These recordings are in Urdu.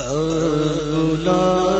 غلام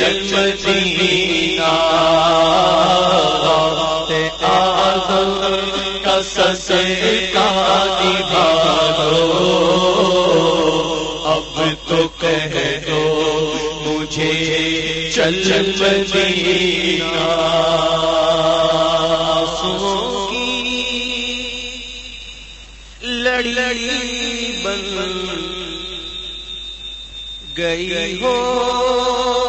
مدینہ آدم کا اب تو کہہ دو مجھے چل مدینہ۔ گئی ہو۔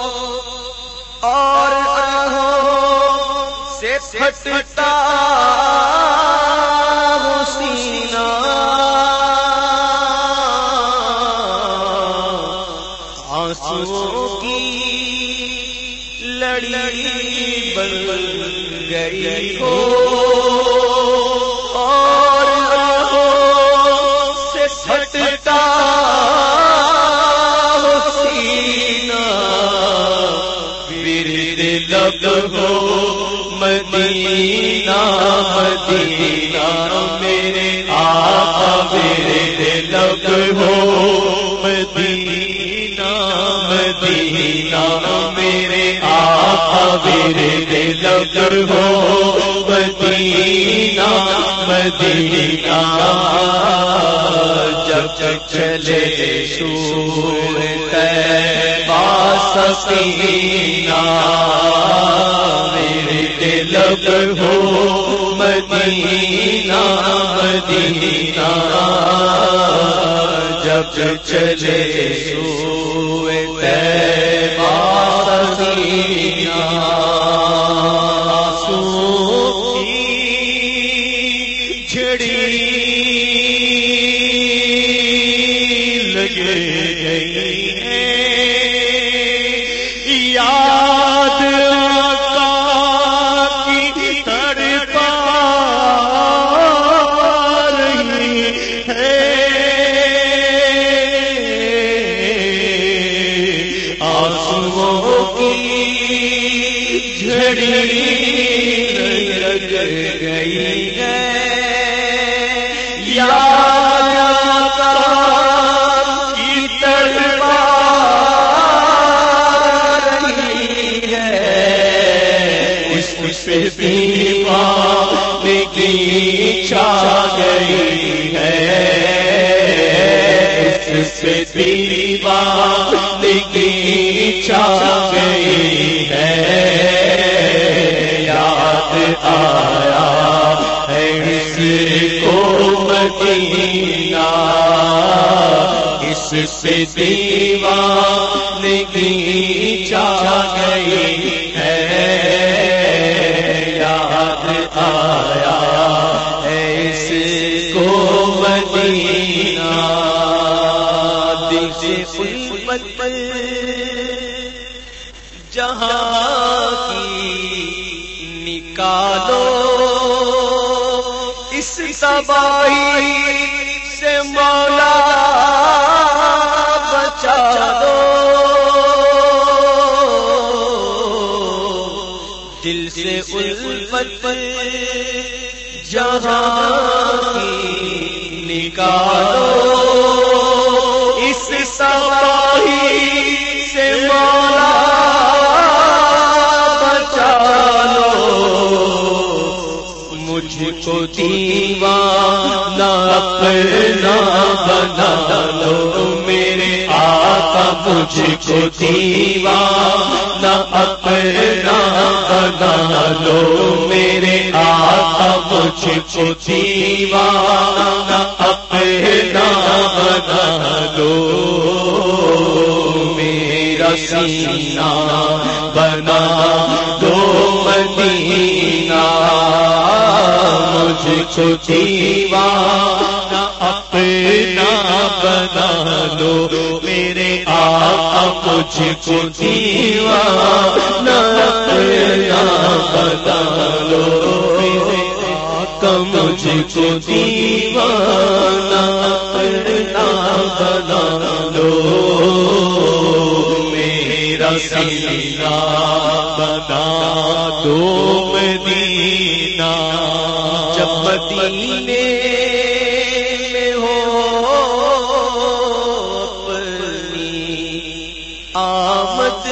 پھٹتا مدینہ میرے آقا میرے لگ ہو، مدینہ مدینہ میرے آقا میرے لگ ہو، مدینہ مدینہ۔ جب جب چلے سور سینہ لب ہو مدینہ مدینہ جب چلے سوئے اس پہ دیوان کی چھا گئی ہے۔ یاد آیا ہے اس کو مدینہ۔ اس سے دیوان کی چھا گئی ہے۔ یاد آیا تباہی سے مولا بچا دو۔ دل سے الفت پر جہاں کی نکالو اس تباہی سے مولا بچا لو مجھ کو دیوانہ اپنا بنا لو میرے آقا مجھ کو دیوانہ، اپنا بنا لو میرے آقا مجھ کو دیوانہ، اپنا بنا لو میرا سینہ بنا کو دیوانہ اپنا بنا دو میرے آپ مجھ کو دیوانہ اپنا بنا دو میرے آقا مجھ کو دیوانہ اپنا بنا دو میرا سینہ مدینے میں ہو اپنی آمد۔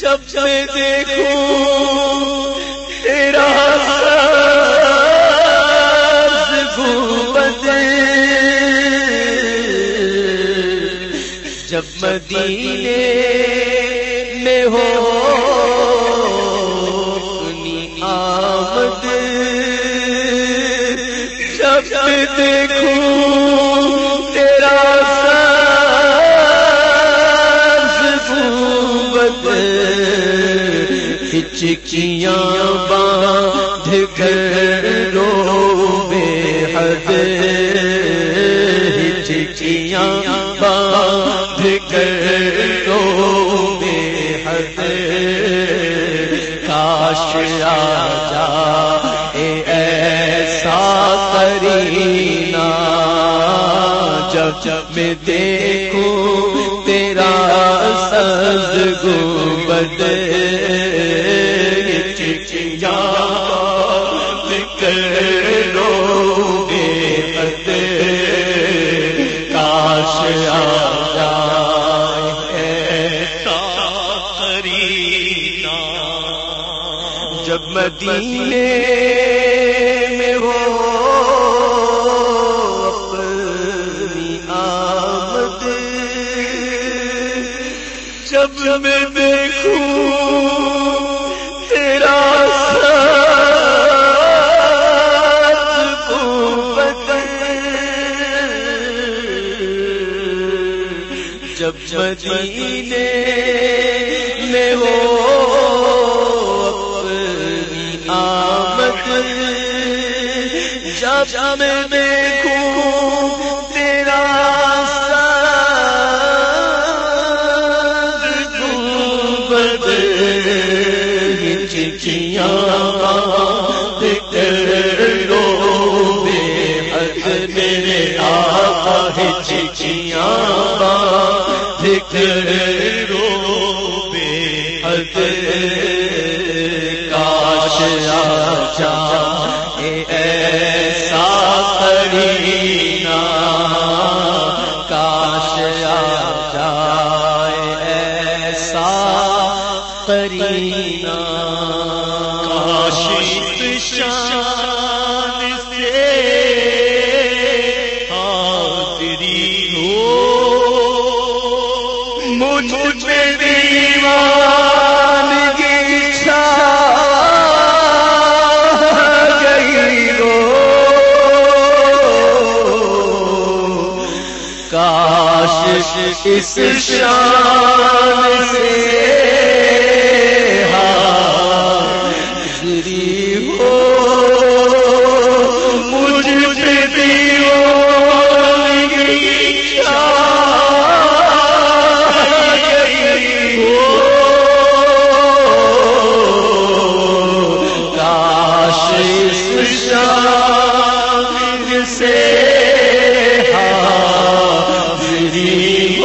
جب میں دیکھوں تیرا ساز گنبد جب مدینے میں ہو دیکھوں تیرا ساز گنبد باندھ کر جب جب میں تیرا سز گنبد چچیا کرو گے کاش آ جب مدینے جب میں دیکھوں تیرا جب مدینے میں ہو آمد جب میں شان سے حاضری ہو۔ مجھ میں دیوان کی گئی ہو۔ کاش اس شان سے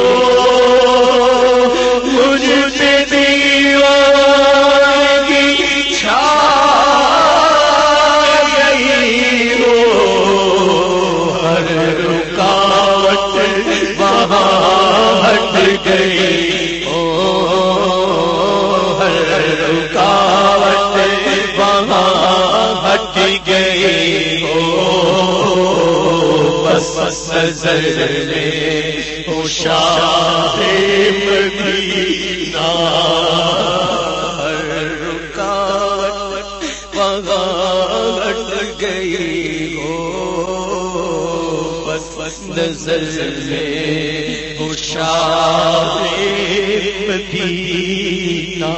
Lord. گئی ہو بس بس نظر میں خوشار مدینہ۔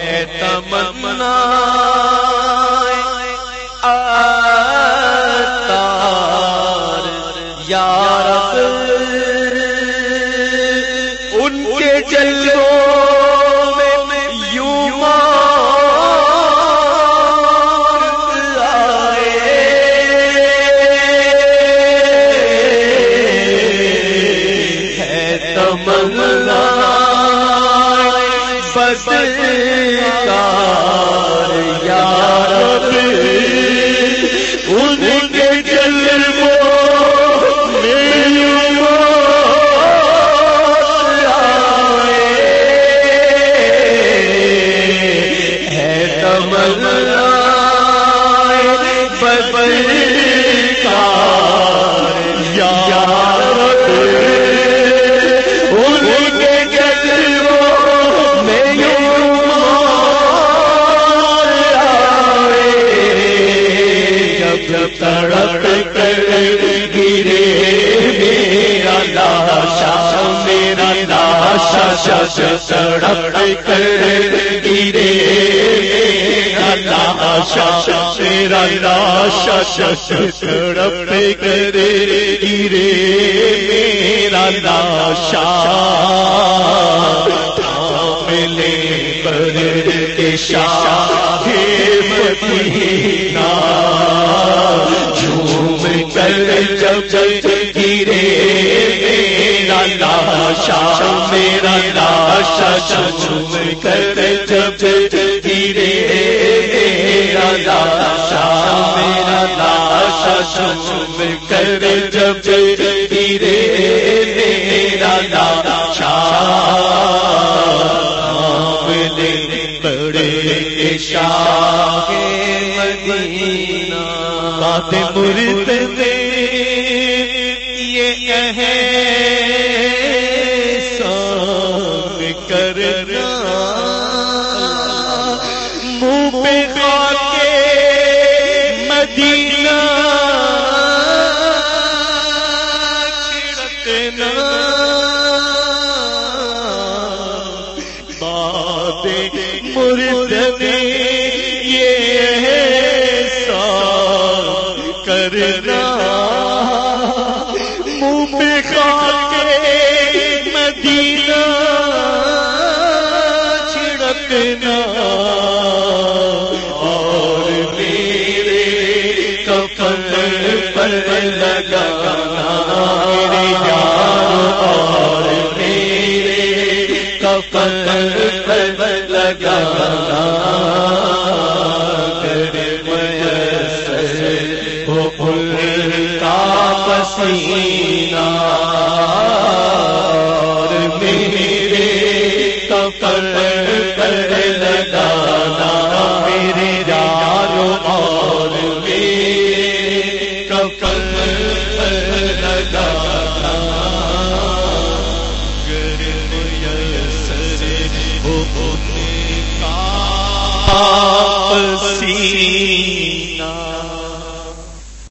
اے تمنا چل سڑک کر گرے شا تیرا لاشا سڑک کر گرے میرا لاشا ملے پر شاہ مدینہ جھوم کر جب گرے لاشا میرا لاشا چم کر جب گرے میرا لاشا میرا لاشا چم کر جب گرے میرا لاشا بڑے شاہ مدینہ بات مرد یہ ہے پسینہ